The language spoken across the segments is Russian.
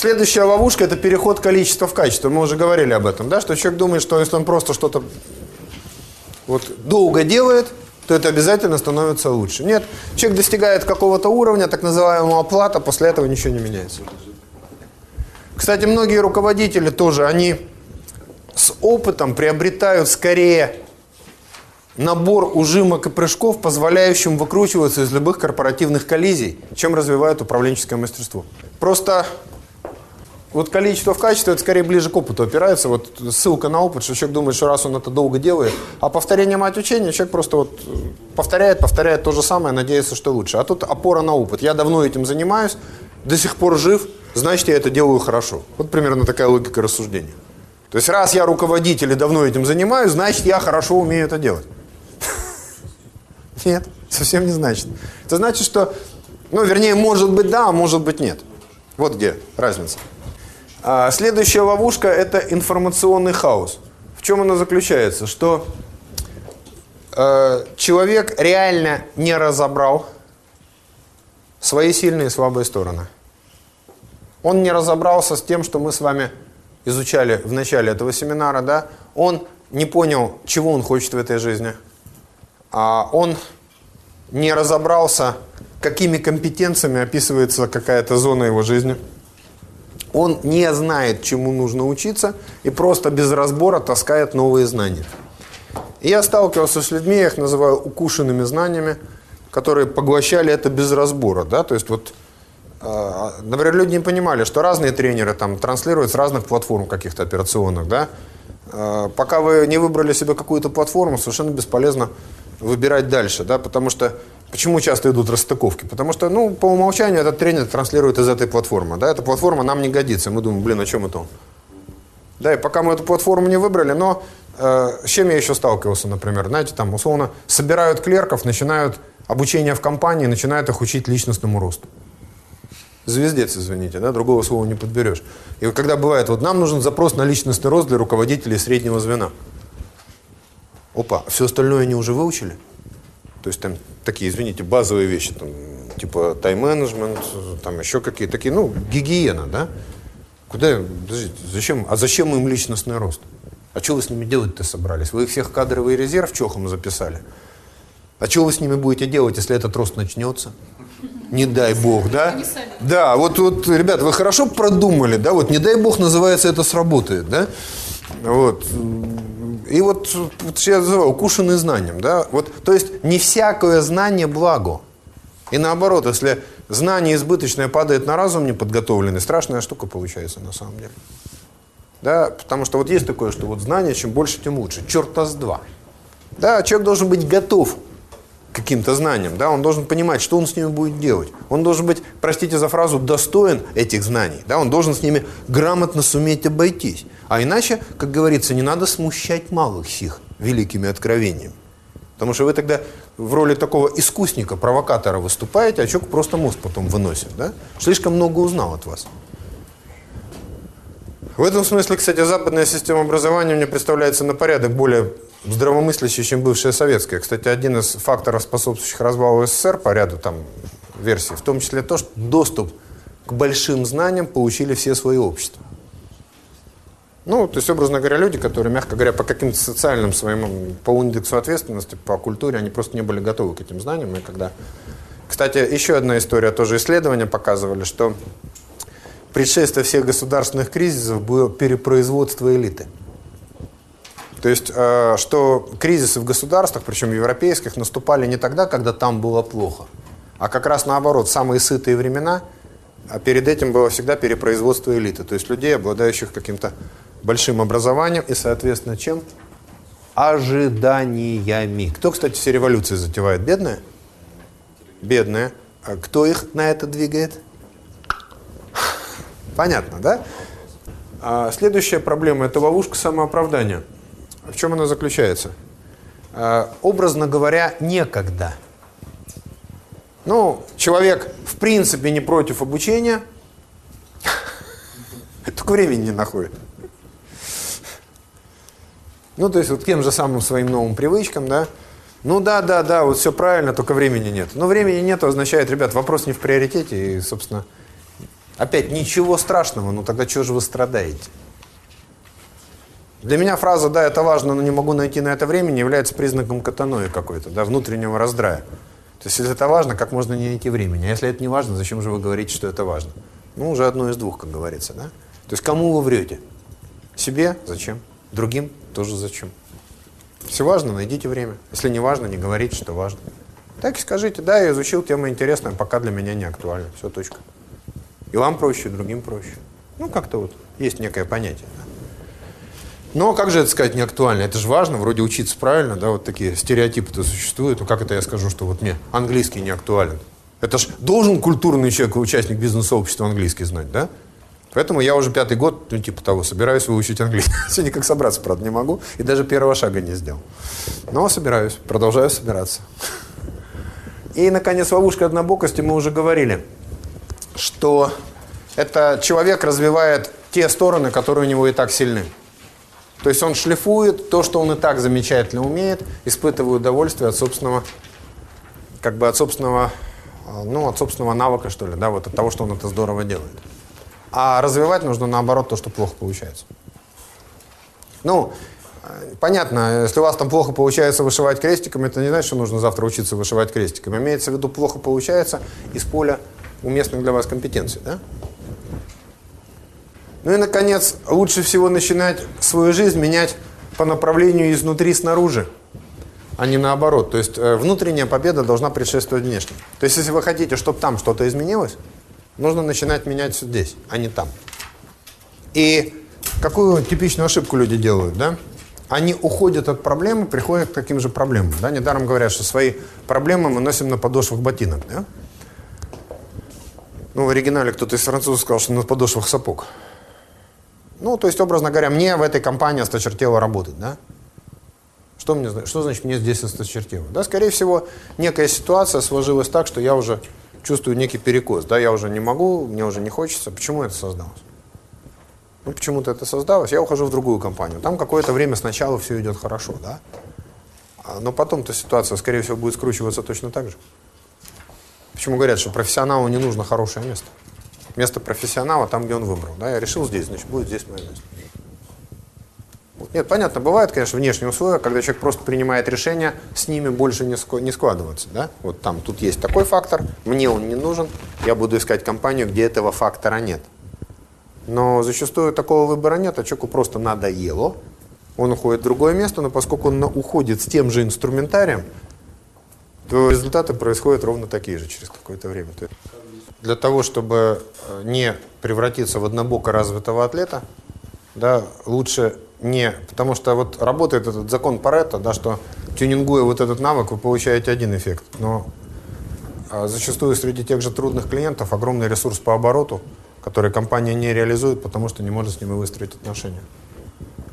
следующая ловушка – это переход количества в качество. Мы уже говорили об этом, да, что человек думает, что если он просто что-то вот долго делает, то это обязательно становится лучше. Нет, человек достигает какого-то уровня, так называемого плата, после этого ничего не меняется. Кстати, многие руководители тоже, они с опытом приобретают скорее набор ужимок и прыжков, позволяющим выкручиваться из любых корпоративных коллизий, чем развивают управленческое мастерство. Просто вот количество в качестве, это скорее ближе к опыту опирается. Вот ссылка на опыт, что человек думает, что раз он это долго делает, а повторение мать учения, человек просто вот повторяет, повторяет то же самое, надеется, что лучше. А тут опора на опыт. Я давно этим занимаюсь, до сих пор жив, значит, я это делаю хорошо. Вот примерно такая логика рассуждения. То есть, раз я руководитель и давно этим занимаюсь, значит, я хорошо умею это делать. Нет, совсем не значит. Это значит, что, ну, вернее, может быть да, а может быть нет. Вот где разница. А следующая ловушка – это информационный хаос. В чем она заключается? Что э, человек реально не разобрал свои сильные и слабые стороны. Он не разобрался с тем, что мы с вами изучали в начале этого семинара, да? Он не понял, чего он хочет в этой жизни. А он не разобрался, какими компетенциями описывается какая-то зона его жизни. Он не знает, чему нужно учиться, и просто без разбора таскает новые знания. И я сталкивался с людьми, я их называю укушенными знаниями, которые поглощали это без разбора. Да? То есть вот, э, например, люди не понимали, что разные тренеры там транслируют с разных платформ каких-то операционных. Да? Э, пока вы не выбрали себе какую-то платформу, совершенно бесполезно выбирать дальше. Да? Потому что Почему часто идут расстыковки? Потому что, ну, по умолчанию этот тренер транслирует из этой платформы. Да, эта платформа нам не годится. Мы думаем, блин, о чем это он? Да, и пока мы эту платформу не выбрали, но э, с чем я еще сталкивался, например, знаете, там, условно, собирают клерков, начинают обучение в компании, начинают их учить личностному росту. Звездец, извините, да, другого слова не подберешь. И вот когда бывает, вот нам нужен запрос на личностный рост для руководителей среднего звена. Опа, все остальное они уже выучили? То есть там такие, извините, базовые вещи, там, типа тайм-менеджмент, там еще какие-то такие, ну, гигиена, да? Куда, подождите, зачем, а зачем им личностный рост? А что вы с ними делать-то собрались? Вы их всех кадровый резерв чохом записали? А что вы с ними будете делать, если этот рост начнется? Не дай бог, да? Да, вот, вот, ребята, вы хорошо продумали, да? Вот не дай бог называется это сработает, да? Вот. И вот, вот я называю укушенный знанием. Да? Вот, то есть не всякое знание благо. И наоборот, если знание избыточное падает на разум неподготовленный, страшная штука получается на самом деле. Да? Потому что вот есть такое, что вот знание, чем больше, тем лучше. Черта с два. Да, человек должен быть готов каким-то знаниям, да, он должен понимать, что он с ними будет делать. Он должен быть, простите за фразу, достоин этих знаний, да, он должен с ними грамотно суметь обойтись. А иначе, как говорится, не надо смущать малых сих великими откровениями. Потому что вы тогда в роли такого искусника, провокатора выступаете, а человек просто мозг потом выносит, да? Слишком много узнал от вас. В этом смысле, кстати, западная система образования мне представляется на порядок более здравомыслящей, чем бывшая советская. Кстати, один из факторов, способствующих развалу СССР по ряду там версий, в том числе то, что доступ к большим знаниям получили все свои общества. Ну, то есть, образно говоря, люди, которые, мягко говоря, по каким-то социальным своим, по индексу ответственности, по культуре, они просто не были готовы к этим знаниям. И когда... Кстати, еще одна история, тоже исследования показывали, что предшествие всех государственных кризисов было перепроизводство элиты. То есть, э, что кризисы в государствах, причем европейских, наступали не тогда, когда там было плохо, а как раз наоборот, самые сытые времена, а перед этим было всегда перепроизводство элиты, то есть людей, обладающих каким-то большим образованием и, соответственно, чем? Ожиданиями. Кто, кстати, все революции затевает? Бедные? Бедные. А кто их на это двигает? Понятно, да? А следующая проблема – это ловушка самооправдания. В чем она заключается? А, образно говоря, некогда. Ну, человек в принципе не против обучения, только времени не находит. Ну, то есть вот тем же самым своим новым привычкам, да. Ну да, да, да, вот все правильно, только времени нет. Но времени нет означает, ребят, вопрос не в приоритете, и, собственно, Опять, ничего страшного, ну тогда чего же вы страдаете? Для меня фраза «да, это важно, но не могу найти на это времени» является признаком катанои какой-то, да, внутреннего раздрая. То есть, если это важно, как можно не найти времени? А если это не важно, зачем же вы говорите, что это важно? Ну, уже одно из двух, как говорится, да? То есть, кому вы врете? Себе? Зачем? Другим? Тоже зачем? Если важно, найдите время. Если не важно, не говорите, что важно. Так и скажите, да, я изучил тему интересную, пока для меня не актуально. Все, точка. И вам проще, и другим проще. Ну, как-то вот есть некое понятие. Но как же это сказать не актуально? Это же важно, вроде учиться правильно, да, вот такие стереотипы-то существуют. Ну как это я скажу, что вот мне английский не актуален? Это ж должен культурный человек, участник бизнес-сообщества английский знать, да? Поэтому я уже пятый год, ну типа того, собираюсь выучить английский. Сегодня как собраться, правда, не могу. И даже первого шага не сделал. Но собираюсь, продолжаю собираться. И, наконец, ловушка однобокости мы уже говорили, что это человек развивает те стороны, которые у него и так сильны. То есть он шлифует то, что он и так замечательно умеет, испытывая удовольствие от собственного, как бы от собственного, а, ну, от собственного навыка, что ли, да, вот от того, что он это здорово делает. А развивать нужно, наоборот, то, что плохо получается. Ну, понятно, если у вас там плохо получается вышивать крестиком, это не значит, что нужно завтра учиться вышивать крестиком. Имеется в виду, плохо получается из поля уместных для вас компетенций, да? Ну и, наконец, лучше всего начинать свою жизнь менять по направлению изнутри снаружи, а не наоборот. То есть э, внутренняя победа должна предшествовать внешней. То есть если вы хотите, чтобы там что-то изменилось, нужно начинать менять здесь, а не там. И какую типичную ошибку люди делают, да? Они уходят от проблемы, приходят к таким же проблемам. Да? Недаром говорят, что свои проблемы мы носим на подошвах ботинок. Да? Ну, в оригинале кто-то из французов сказал, что на подошвах сапог. Ну, то есть, образно говоря, мне в этой компании осточертело работать, да? Что, мне, что значит мне здесь осточертело? Да, скорее всего, некая ситуация сложилась так, что я уже чувствую некий перекос, да, я уже не могу, мне уже не хочется. Почему это создалось? Ну, почему-то это создалось, я ухожу в другую компанию. Там какое-то время сначала все идет хорошо, да? А, но потом-то ситуация, скорее всего, будет скручиваться точно так же. Почему говорят, что профессионалу не нужно хорошее место? Место профессионала там, где он выбрал. Да, я решил здесь, значит, будет здесь мое место. Нет, понятно, бывают, конечно, внешние условия, когда человек просто принимает решение, с ними больше не, не складываться. Да? Вот там, тут есть такой фактор, мне он не нужен, я буду искать компанию, где этого фактора нет. Но зачастую такого выбора нет, а человеку просто надоело, он уходит в другое место, но поскольку он уходит с тем же инструментарием, то результаты происходят ровно такие же через какое-то время для того, чтобы э, не превратиться в однобоко развитого атлета, да, лучше не... Потому что вот работает этот закон Паретта, да, что тюнингуя вот этот навык, вы получаете один эффект. Но а зачастую среди тех же трудных клиентов огромный ресурс по обороту, который компания не реализует, потому что не может с ними выстроить отношения.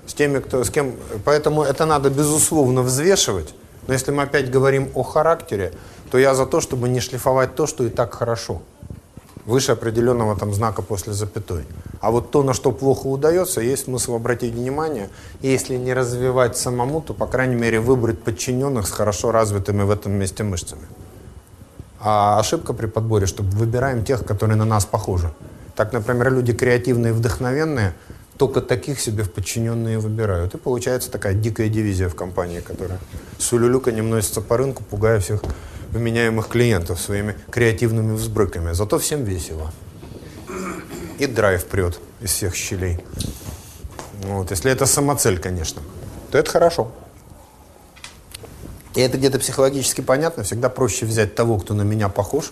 С теми, кто, с кем... Поэтому это надо, безусловно, взвешивать. Но если мы опять говорим о характере, то я за то, чтобы не шлифовать то, что и так хорошо выше определенного там знака после запятой. А вот то, на что плохо удается, есть смысл обратить внимание. И если не развивать самому, то, по крайней мере, выбрать подчиненных с хорошо развитыми в этом месте мышцами. А ошибка при подборе, что выбираем тех, которые на нас похожи. Так, например, люди креативные вдохновенные, только таких себе в подчиненные выбирают. И получается такая дикая дивизия в компании, которая с улюлюканьем носится по рынку, пугая всех вменяемых клиентов своими креативными взбрыками. Зато всем весело. И драйв прет из всех щелей. Вот. Если это самоцель, конечно, то это хорошо. И это где-то психологически понятно. Всегда проще взять того, кто на меня похож,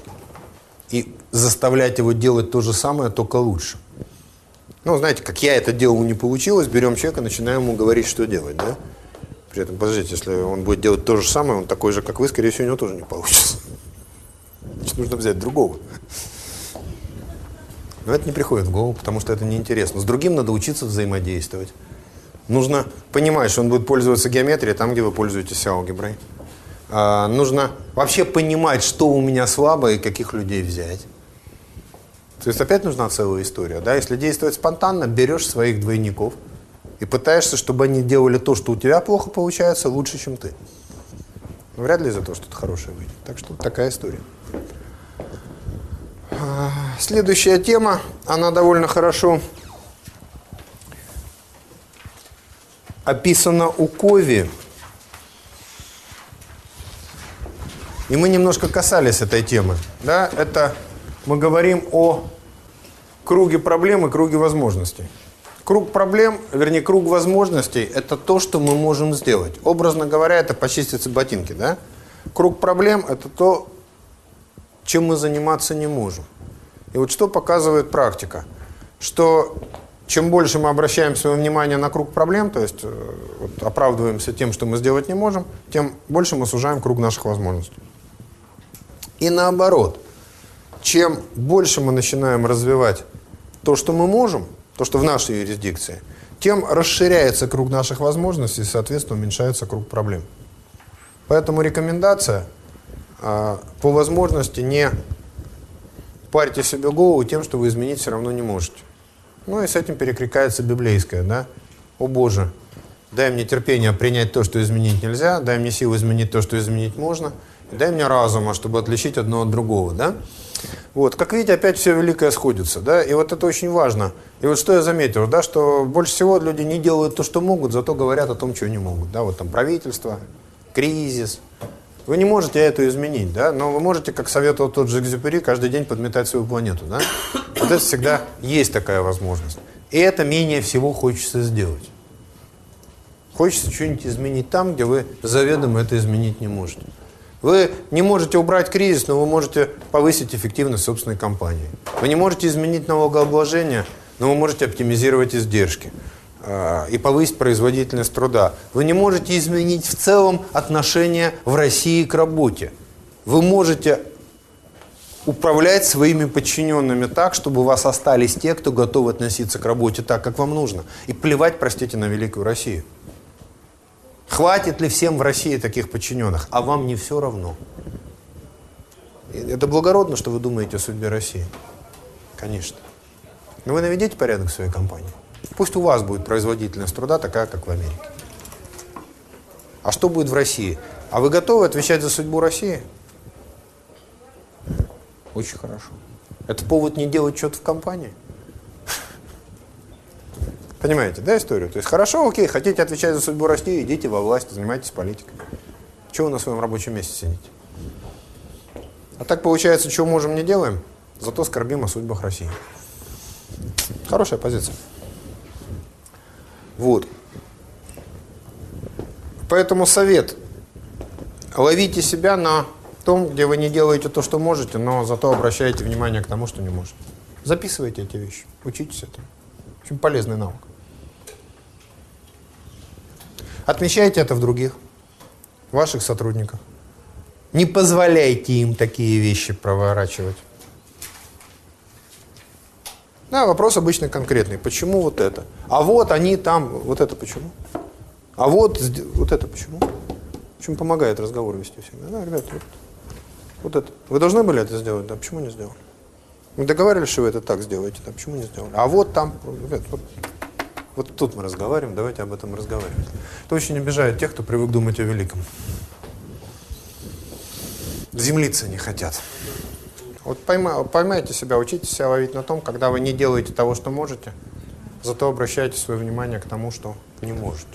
и заставлять его делать то же самое, только лучше. Ну, знаете, как я это делал, не получилось, берем человека, начинаем ему говорить, что делать, да? При этом, подождите, если он будет делать то же самое, он такой же, как вы, скорее всего, у него тоже не получится. Значит, нужно взять другого. Но это не приходит в голову, потому что это неинтересно. С другим надо учиться взаимодействовать. Нужно понимать, что он будет пользоваться геометрией там, где вы пользуетесь алгеброй. А, нужно вообще понимать, что у меня слабо и каких людей взять. То есть опять нужна целая история. Да? Если действовать спонтанно, берешь своих двойников – и пытаешься, чтобы они делали то, что у тебя плохо получается, лучше, чем ты. Вряд ли за то что-то хорошее выйдет. Так что такая история. А, следующая тема, она довольно хорошо описана у Кови. И мы немножко касались этой темы. Да? Это мы говорим о круге проблем и круге возможностей. Круг проблем, вернее, круг возможностей – это то, что мы можем сделать. Образно говоря, это почистить ботинки. Да? Круг проблем – это то, чем мы заниматься не можем. И вот что показывает практика? Что чем больше мы обращаем свое внимание на круг проблем, то есть э, вот, оправдываемся тем, что мы сделать не можем, тем больше мы сужаем круг наших возможностей. И наоборот, чем больше мы начинаем развивать то, что мы можем, то, что в нашей юрисдикции, тем расширяется круг наших возможностей и, соответственно, уменьшается круг проблем. Поэтому рекомендация э, по возможности не парьте себе голову тем, что вы изменить все равно не можете. Ну и с этим перекликается библейское, да? «О Боже, дай мне терпение принять то, что изменить нельзя, дай мне силу изменить то, что изменить можно, и дай мне разума, чтобы отличить одно от другого», да? Вот, как видите, опять все великое сходится, да, и вот это очень важно. И вот что я заметил, да, что больше всего люди не делают то, что могут, зато говорят о том, чего не могут, да, вот там правительство, кризис. Вы не можете это изменить, да, но вы можете, как советовал тот же Экзюпери, каждый день подметать свою планету, да. Вот это всегда есть такая возможность. И это менее всего хочется сделать. Хочется что-нибудь изменить там, где вы заведомо это изменить не можете. Вы не можете убрать кризис, но вы можете повысить эффективность собственной компании. Вы не можете изменить налогообложение, но вы можете оптимизировать издержки э, и повысить производительность труда. Вы не можете изменить в целом отношение в России к работе. Вы можете управлять своими подчиненными так, чтобы у вас остались те, кто готов относиться к работе так, как вам нужно. И плевать, простите, на великую Россию. Хватит ли всем в России таких подчиненных? А вам не все равно. Это благородно, что вы думаете о судьбе России. Конечно. Но вы наведите порядок в своей компании. Пусть у вас будет производительность труда такая, как в Америке. А что будет в России? А вы готовы отвечать за судьбу России? Очень хорошо. Это повод не делать что-то в компании? Понимаете, да, историю? То есть хорошо, окей, хотите отвечать за судьбу России, идите во власть, занимайтесь политикой. Чего вы на своем рабочем месте сидите? А так получается, чего можем, не делаем, зато скорбим о судьбах России. Хорошая позиция. Вот. Поэтому совет. Ловите себя на том, где вы не делаете то, что можете, но зато обращаете внимание к тому, что не можете. Записывайте эти вещи, учитесь этому. Очень полезный навык. Отмечайте это в других, ваших сотрудниках. Не позволяйте им такие вещи проворачивать. Да, вопрос обычно конкретный. Почему вот это? А вот они там, вот это почему? А вот, вот это почему? Почему помогает разговор вести всегда? Да, ребят, вот, вот это. Вы должны были это сделать? Да, почему не сделали? Мы договаривались, что вы это так сделаете, да, почему не сделали? А вот там, ребят, вот вот тут мы разговариваем, давайте об этом разговаривать. Это очень обижает тех, кто привык думать о великом. Землиться не хотят. Вот поймайте себя, учите себя ловить на том, когда вы не делаете того, что можете, зато обращайте свое внимание к тому, что не можете.